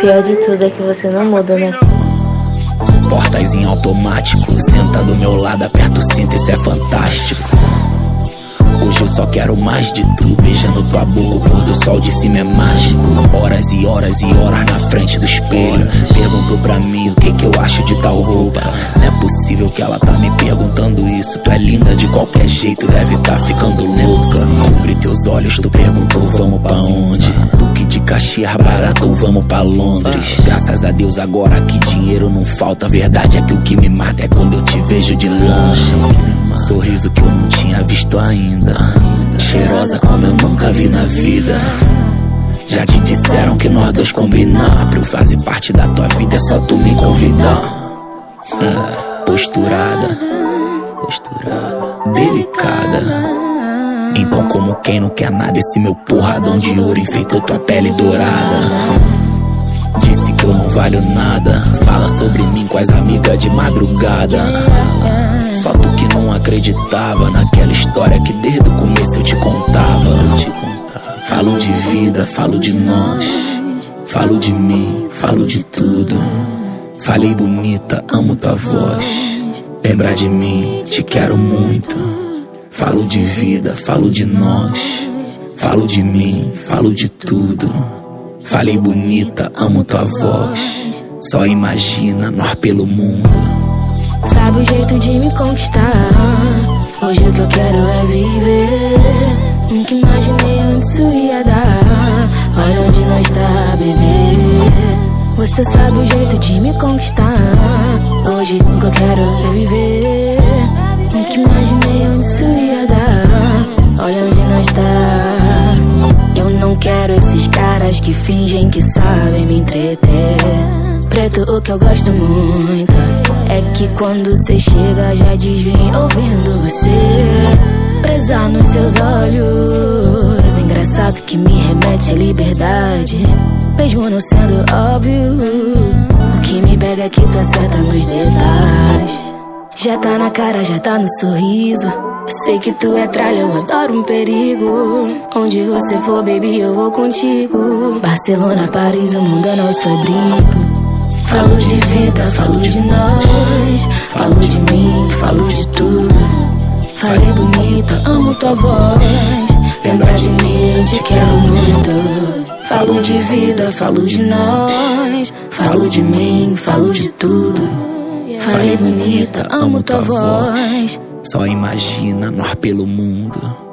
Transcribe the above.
Pior de tudo é que você não muda, né? Portas em automático, senta do meu lado, aperta o cinto, isso é fantástico. Só quero mais de tu Beijando tua boca, o pôr do sol de cima é mágico. Horas e horas e horas na frente do espelho. Perguntou pra mim o que que eu acho de tal roupa. Não é possível que ela tá me perguntando isso. Tu é linda de qualquer jeito, deve tá ficando louca. Cobre teus olhos, tu perguntou vamos pra onde Caxias barato ou vamos pra Londres Graças a Deus agora que dinheiro não falta Verdade é que o que me mata é quando eu te vejo de longe Sorriso que eu não tinha visto ainda. Cheirosa como eu nunca vi na vida. Já te disseram que nós dois combinar. Pra eu fazer parte da tua vida é só tu me convidar. É, posturada, posturada, delicada. Então, como quem não quer nada, esse meu porradão de ouro enfeitou tua pele dourada. Disse que eu não valho nada. Fala sobre mim com as amigas de madrugada. Só tu que não acreditava naquela história que desde o começo eu te contava. Falo de vida, falo de nós. Falo de mim, falo de tudo. Falei bonita, amo tua voz. Lembra de mim, te quero muito. Falo de vida, falo de nós. Falo de mim, falo de tudo. Falei bonita, amo tua voz. Só imagina nós pelo mundo. Sabe o jeito de me conquistar. Hoje o que eu quero é viver. Nunca imaginei onde isso ia dar. Olha onde nós tá, bebê. Você sabe o jeito de me conquistar. Hoje o que eu quero é viver. Caras que fingem que sabem me entreter. Preto, o que eu gosto muito é que quando cê chega já desvim ouvindo você. Presa nos seus olhos, engraçado que me remete à liberdade, mesmo não sendo óbvio. O que me pega é que tu acerta nos detalhes. Já tá na cara, já tá no sorriso. Sei que tu é tralha, eu adoro um perigo. Onde você for, baby, eu vou contigo. Barcelona, Paris, o mundo é nosso abrigo. Falo de vida, falo de nós. Falo de mim, falo de tudo. Falei bonita, amo tua voz. Lembra de mim, te quero muito. Falo de vida, falo de nós. Falo de mim, falo de tudo. Falei bonita, amo tua voz. Só imagina nós pelo mundo.